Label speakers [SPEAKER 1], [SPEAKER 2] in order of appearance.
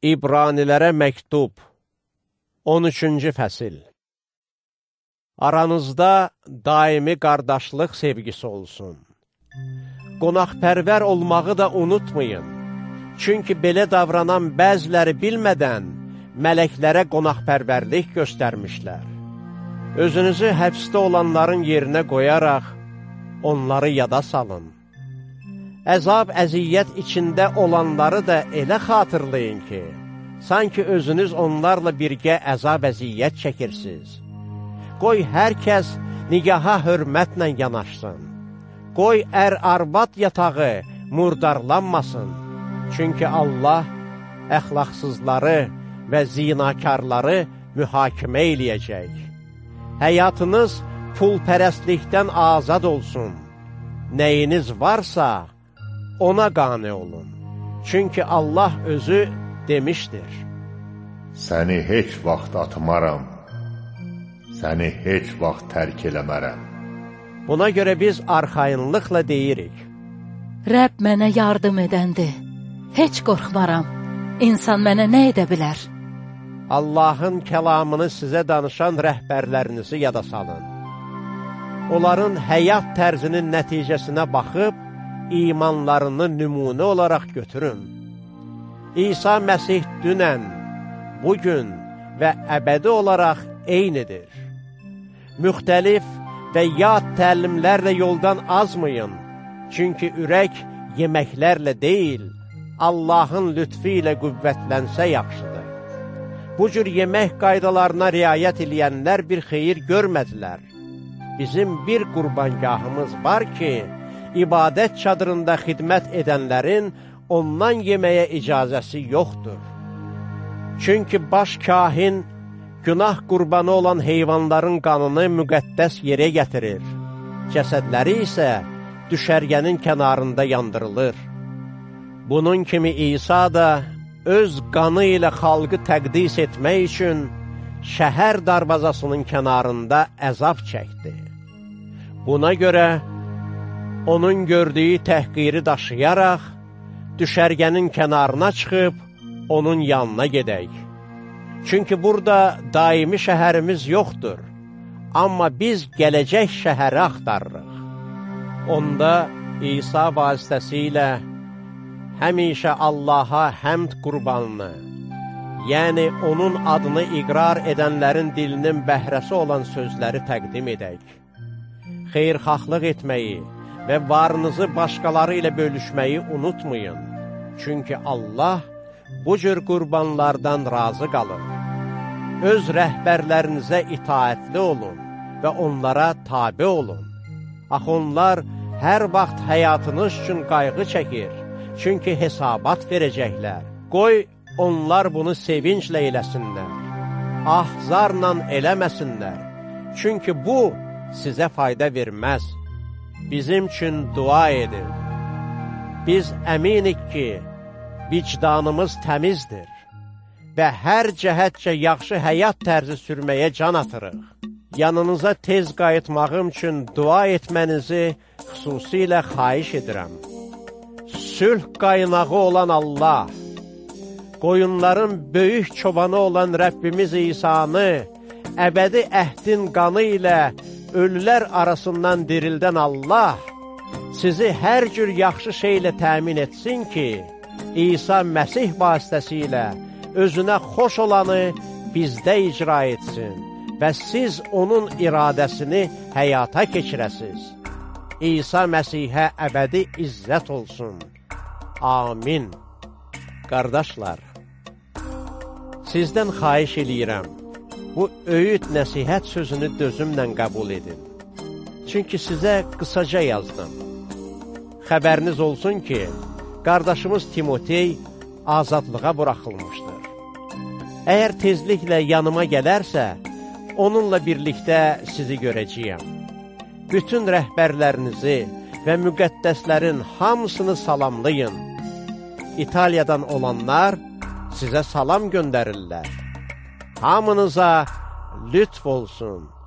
[SPEAKER 1] İbranilərə məktub 13-cü fəsil Aranızda daimi qardaşlıq sevgisi olsun. Qonaqpərvər olmağı da unutmayın. Çünki belə davranan bəziləri bilmədən mələklərə qonaqpərvərlik göstərmişlər. Özünüzü həbsdə olanların yerinə qoyaraq onları yada salın. Əzab, əziyyət içində olanları da elə xatırlayın ki, sanki özünüz onlarla birgə əzab, əziyyət çəkirsiniz. Qoy hər kəs nigaha hörmətlə yanaşsın. Qoy ər-arvad yatağı murdarlanmasın. Çünki Allah əxlaqsızları və zinakarları mühakimə eləyəcək. Həyatınız pulpərəstlikdən azad olsun. Nəyiniz varsa, ona qane olun. Çünki Allah özü demişdir.
[SPEAKER 2] Səni heç vaxt atmaram, səni heç vaxt tərk eləmərəm.
[SPEAKER 1] Buna görə biz arxayınlıqla deyirik.
[SPEAKER 3] Rəbb mənə yardım edəndir. Heç qorxmaram. İnsan mənə nə edə bilər?
[SPEAKER 1] Allahın kəlamını sizə danışan rəhbərlərinizi yada salın. Onların həyat tərzinin nəticəsinə baxıb, imanlarını nümunə olaraq götürün. İsa Məsih dünən, bugün və əbədi olaraq eynidir. Müxtəlif və yad təlimlərlə yoldan azmayın, çünki ürək yeməklərlə deyil, Allahın lütfi ilə qüvvətlənsə yaxşıdır. Bu cür yemək qaydalarına riayət eləyənlər bir xeyir görmədilər. Bizim bir qurbangahımız var ki, ibadət çadırında xidmət edənlərin ondan yeməyə icazəsi yoxdur. Çünki baş kahin günah qurbanı olan heyvanların qanını müqəddəs yerə gətirir. Cəsədləri isə düşərgənin kənarında yandırılır. Bunun kimi İsa da öz qanı ilə xalqı təqdis etmək üçün şəhər darvazasının kənarında əzab çəkdi. Buna görə onun gördüyü təhqiri daşıyaraq, düşərgənin kənarına çıxıb, onun yanına gedək. Çünki burada daimi şəhərimiz yoxdur, amma biz gələcək şəhəri axtarırıq. Onda İsa vasitəsilə həmişə Allaha həmd qurbanını, yəni onun adını iqrar edənlərin dilinin bəhrəsi olan sözləri təqdim edək. Xeyrxahlıq etməyi və varınızı başqaları ilə bölüşməyi unutmayın. Çünki Allah bu cür qurbanlardan razı qalır. Öz rəhbərlərinizə itaətli olun və onlara tabi olun. Ax, onlar hər vaxt həyatınız üçün qayğı çəkir çünki hesabat verəcəklər. Qoy onlar bunu sevinclə eləsinlər, ahzarla eləməsinlər, çünki bu sizə fayda verməz. Bizim üçün dua edin. Biz əminik ki, vicdanımız təmizdir və hər cəhətcə yaxşı həyat tərzi sürməyə can atırıq. Yanınıza tez qayıtmağım üçün dua etmənizi xüsusilə xaiş edirəm sülh qaynağı olan Allah, qoyunların böyük çobanı olan Rəbbimiz İsanı, əbədi əhdin qanı ilə ölülər arasından dirildən Allah, sizi hər cür yaxşı şeylə təmin etsin ki, İsa Məsih vasitəsilə özünə xoş olanı bizdə icra etsin və siz onun iradəsini həyata keçirəsiz. İsa Məsihə əbədi izzət olsun. Amin. Qardaşlar, sizdən xaiş eləyirəm, bu öyüd nəsihət sözünü dözümlə qəbul edin. Çünki sizə qısaca yazdım. Xəbəriniz olsun ki, qardaşımız Timotey azadlığa buraxılmışdır. Əgər tezliklə yanıma gələrsə, onunla birlikdə sizi görəcəyəm. Bütün rəhbərlərinizi və müqəddəslərin hamısını salamlayın. İtaliyadan olanlar sizə salam göndərirlər. hamınıza lütfolsun.''